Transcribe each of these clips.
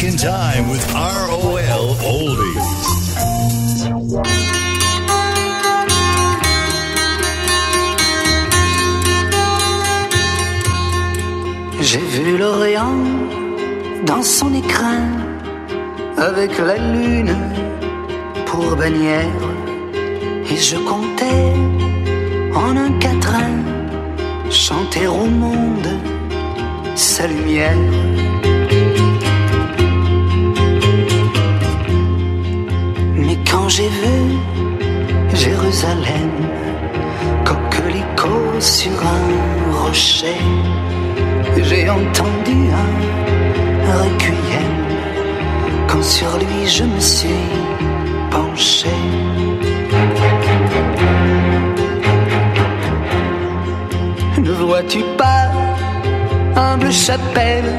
back in time with ROL. J'ai vu l'Orient dans son écrin avec la lune pour bannière et je comptais en un quatrain chanter au monde sa lumière. J'ai vu Jérusalem, coquelicot sur un rocher, j'ai entendu un requiem quand sur lui je me suis penché. Ne vois-tu pas humble chapelle,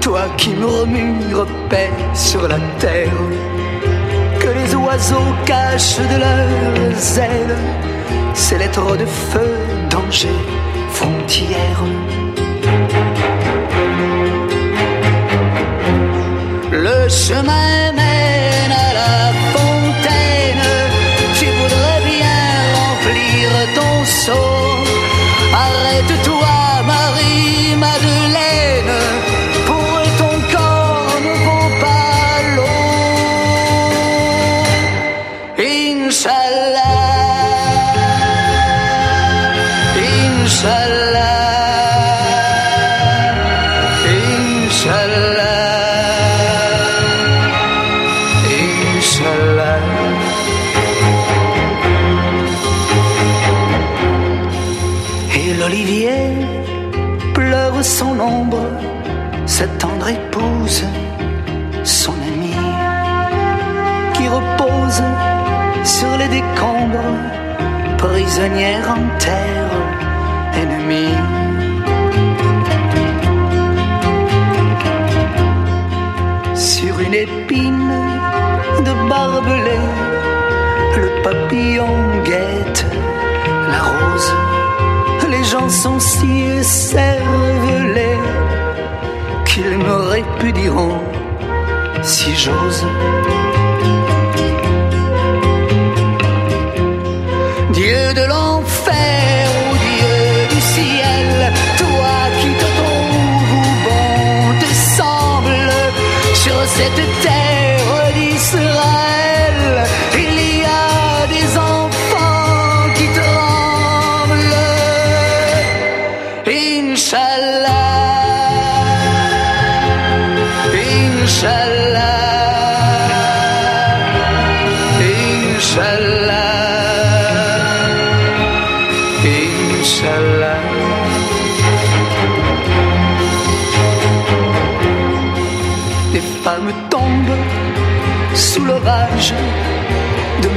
toi qui murmures paix sur la terre, oiseaux cachent de leurs ailes ces lettres de feu, danger, frontières. Le chemin Une épine de barbelé, le papillon guette la rose. Les gens sont si cervelés qu'ils dire oh, si j'ose. Dieu de l'enfer ou Dieu du ciel, cette terre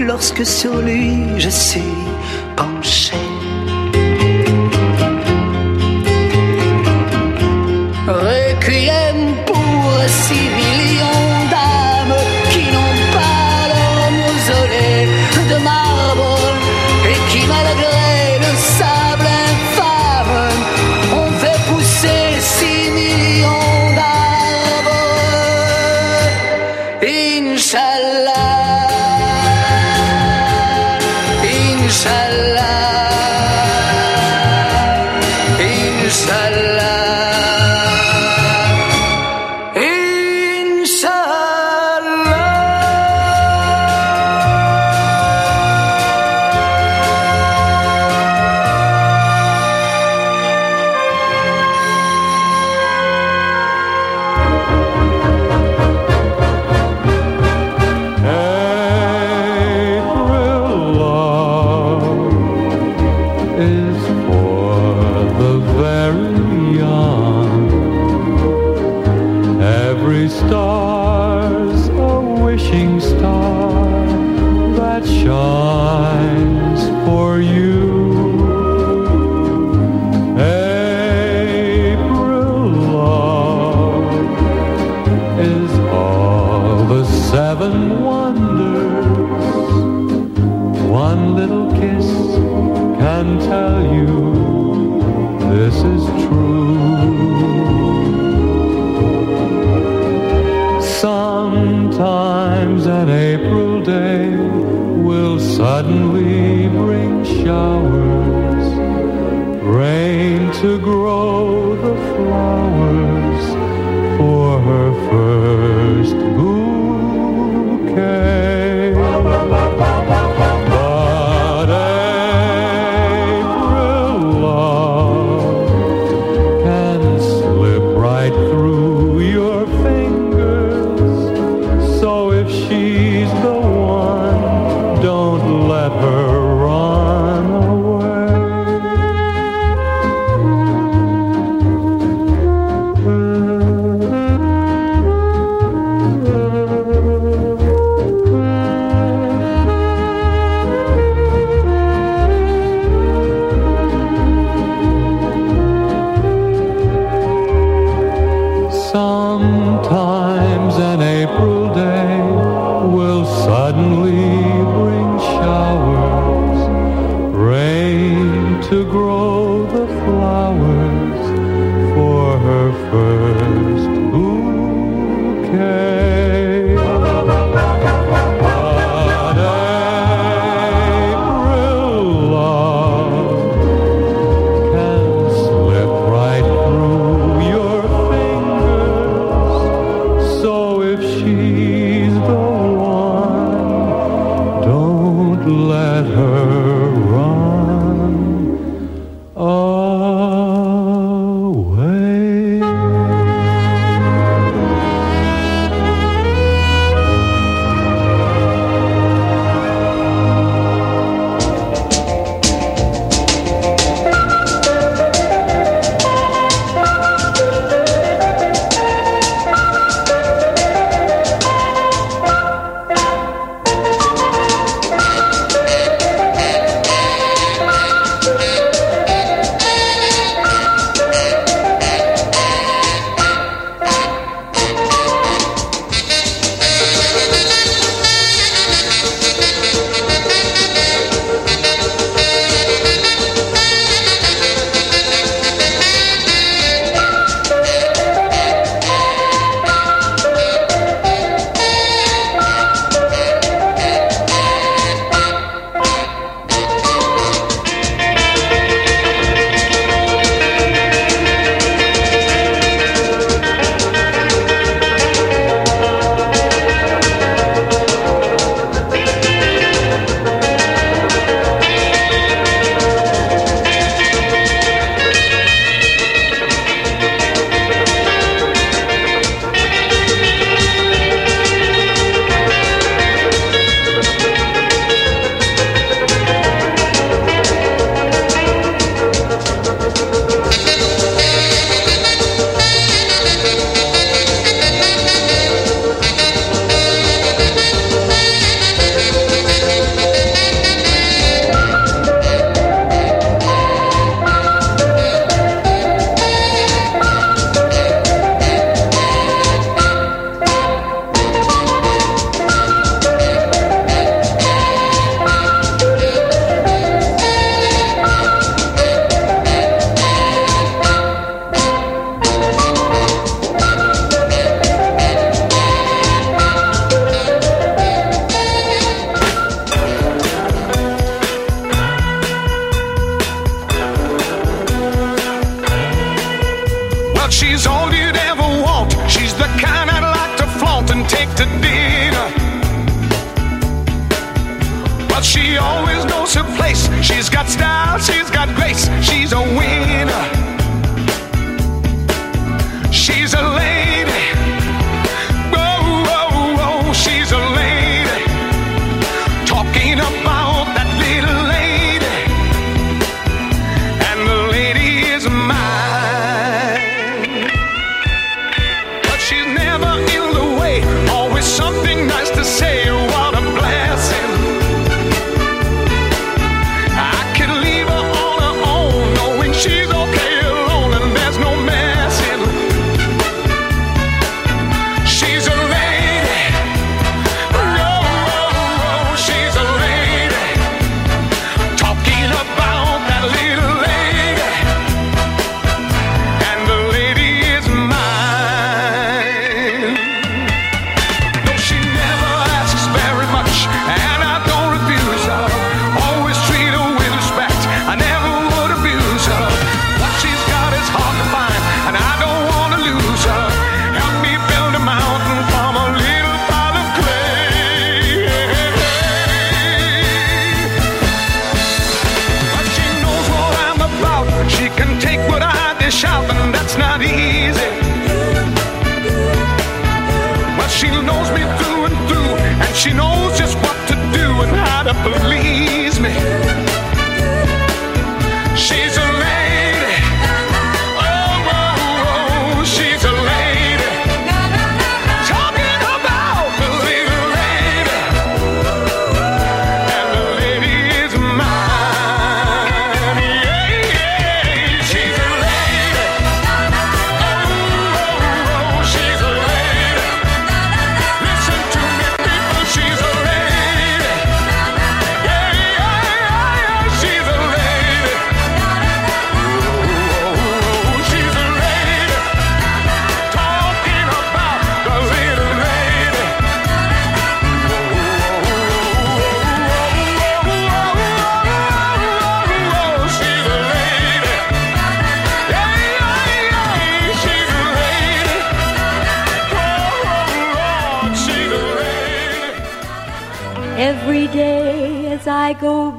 lorsque sur lui je suis penché. Requiem pour six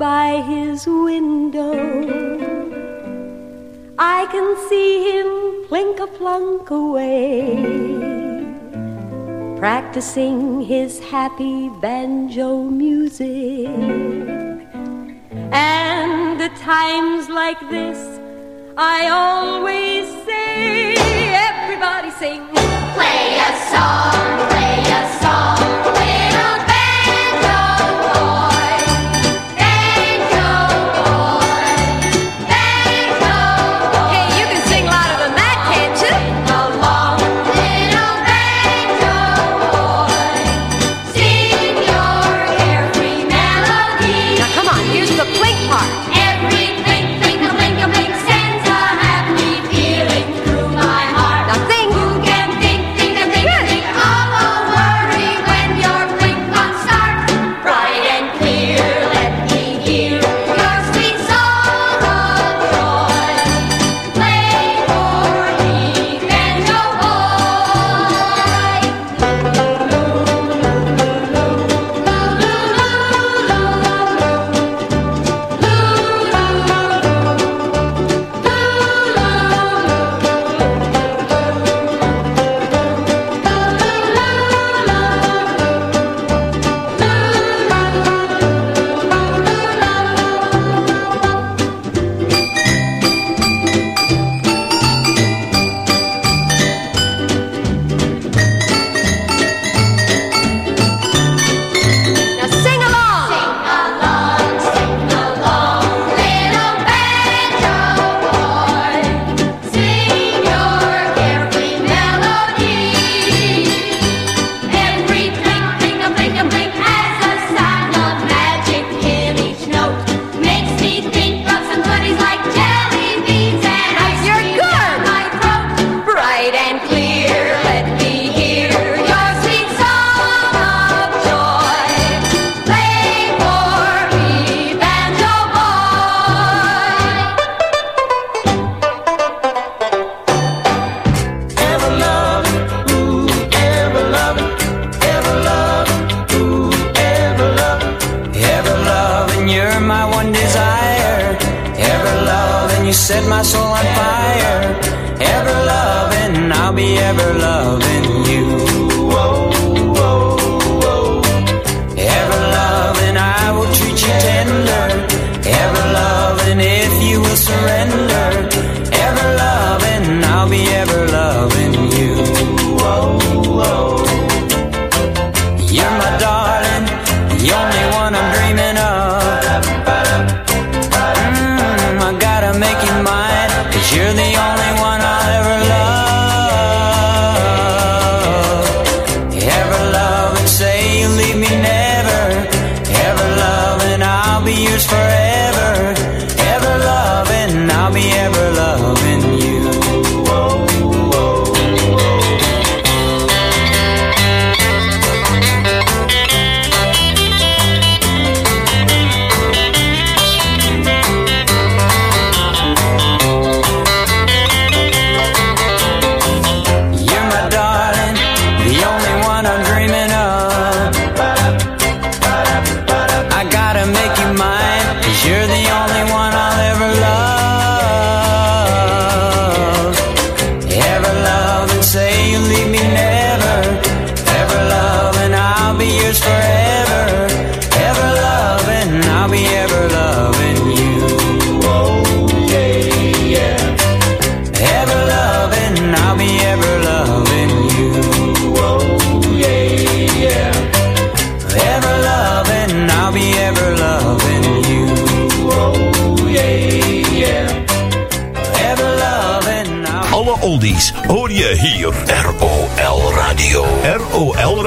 by his window. I can see him plink a plunk away, practicing his happy banjo music. And at times like this, I always say, Everybody sing, play a song, play a song.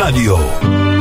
Radio.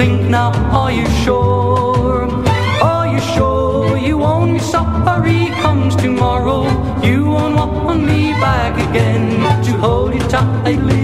Are you sure? Are you sure you won't be sorry comes tomorrow? You won't want me back again to hold you tightly.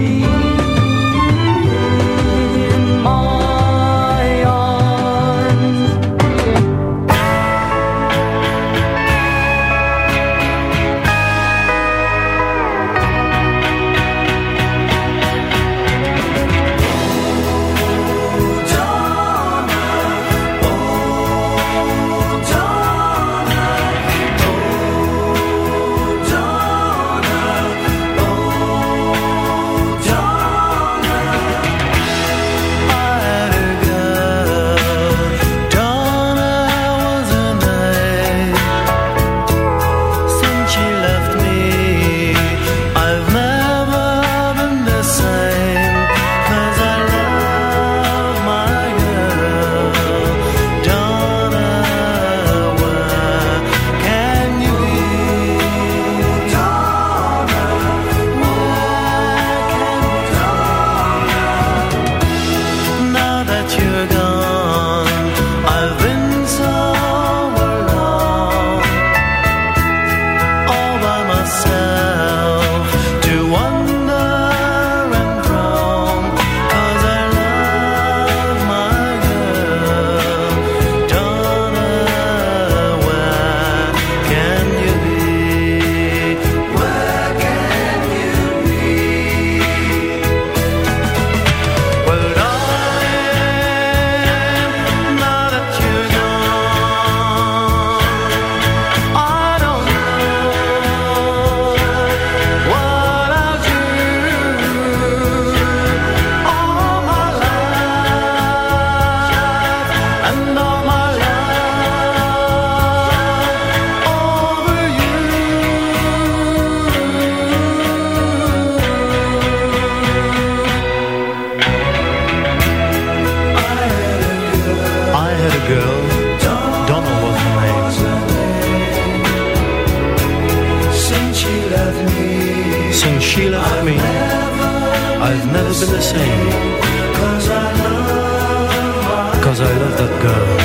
Had a girl, Donna was her name. Since she left me, since she left me, I've never been the same. Cause I love, Cause I love that girl.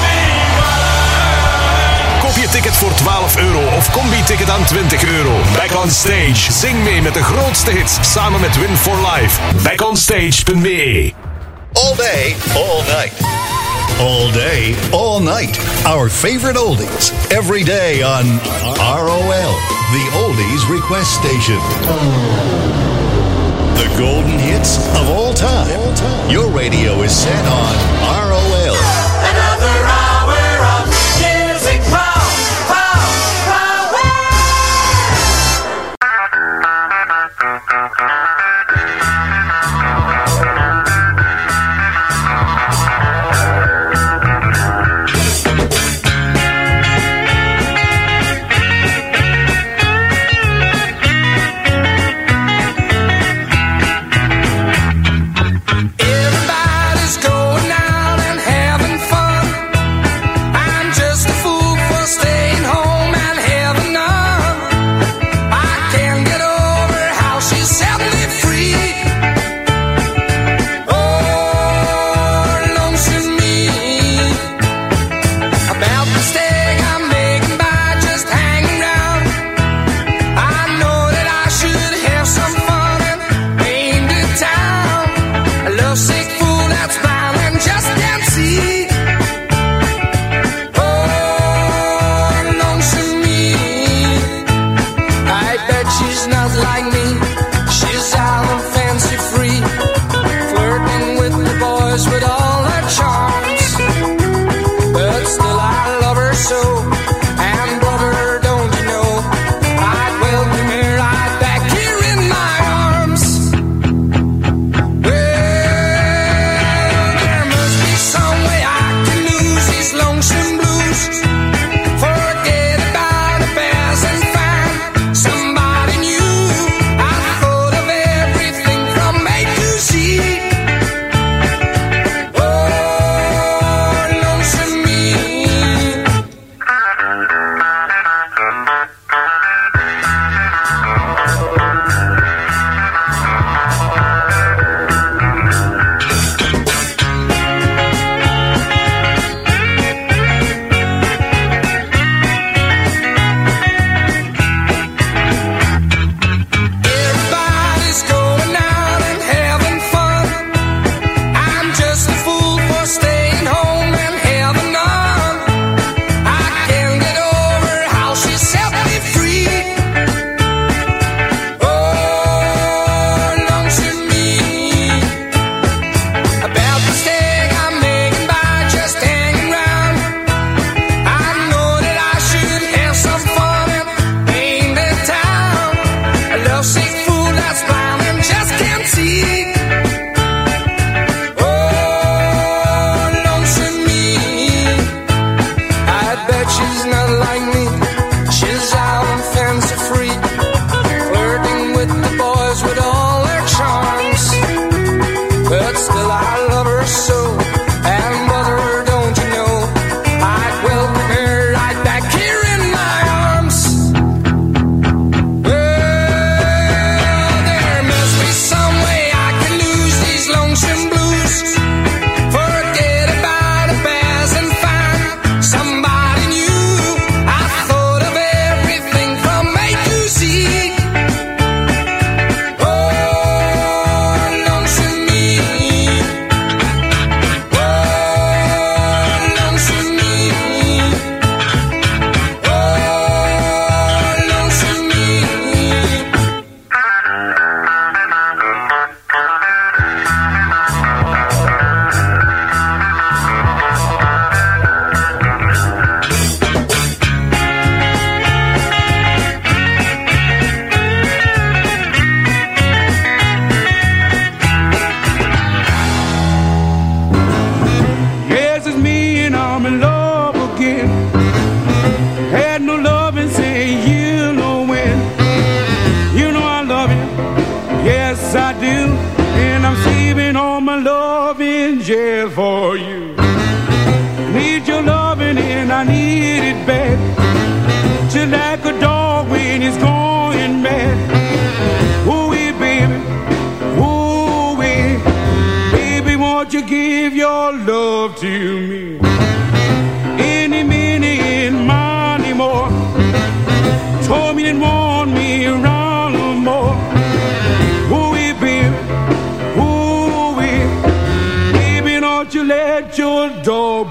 Koop je ticket voor 12 euro of combi-ticket aan 20 euro. Back on Stage. Zing mee met de grootste hits samen met Win for Life. Backonstage.be All day, all night. All day, all night. Our favorite oldies. Every day on ROL, the Oldies Request Station. The golden hits of all time. Your radio is set on ROL.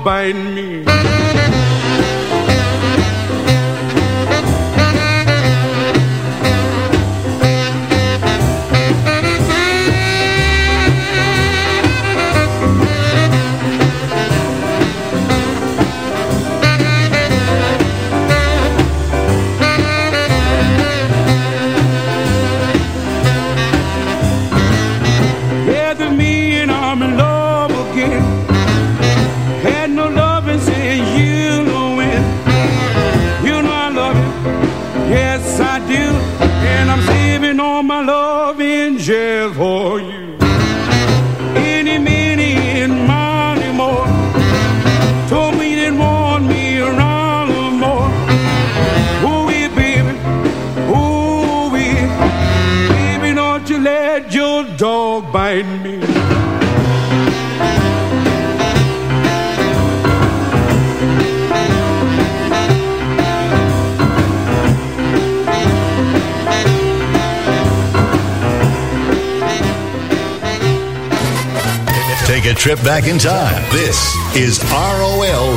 bind me. Back in time. This is ROL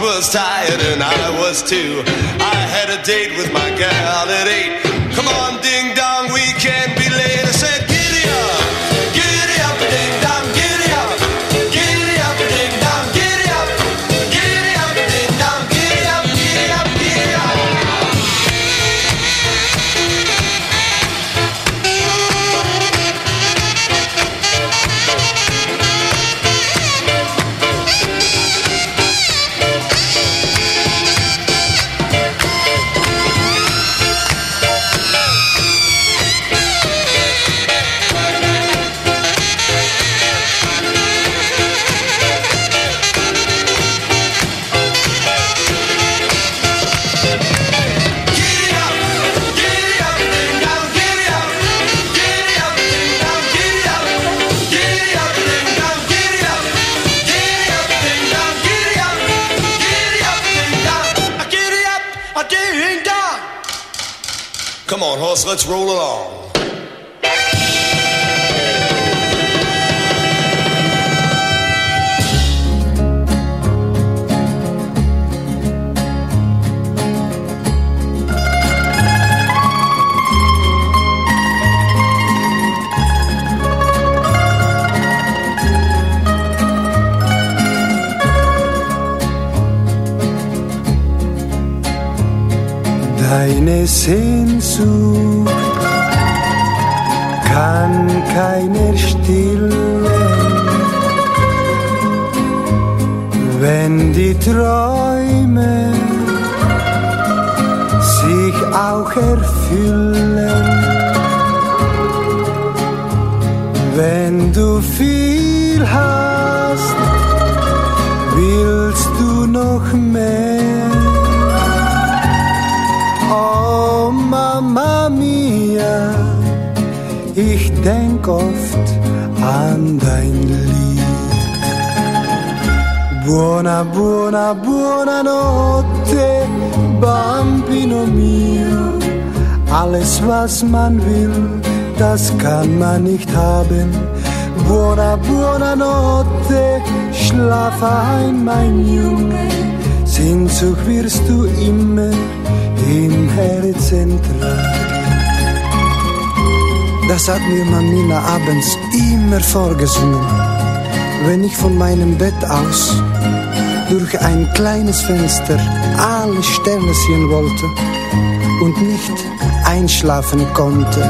Was tired and I was too. I had a date with my gal at eight. Come on, ding dong, Come on, horse, let's roll along. Deine Sehnsucht kann keiner stillen, wenn die Träume sich auch erfüllen. Denk oft an dein Lied. Buona, buona, buona notte, bambino mio. Alles, was man will, das kann man nicht haben. Buona, buona notte, schlaf ein, mein Junge. Sehnsucht wirst du immer im Herzen tragen. Das hat mir Mamina abends immer vorgesungen, wenn ich von meinem Bett aus durch ein kleines Fenster alle Sterne sehen wollte und nicht einschlafen konnte.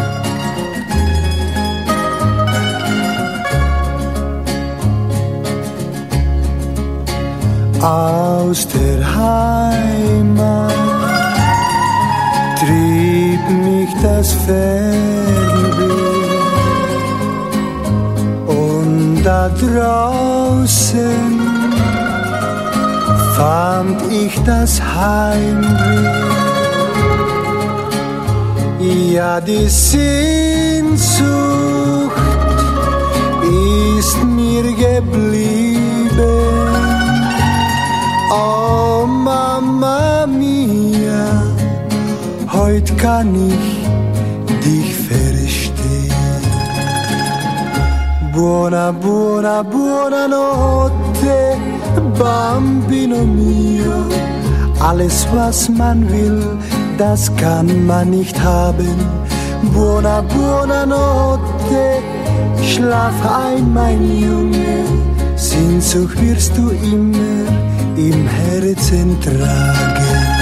Aus der Heimat trieb mich das Fernweh und da draußen fand ich das Heimweh. Ja, die Sehnsucht ist mir geblieben. Kann ich dich verstehen. Buona, buona, buona notte, bambino mio. Alles, was man will, das kann man nicht haben. Buona, buona notte, schlaf ein, mein Junge. Sehnsucht wirst du immer im Herzen tragen.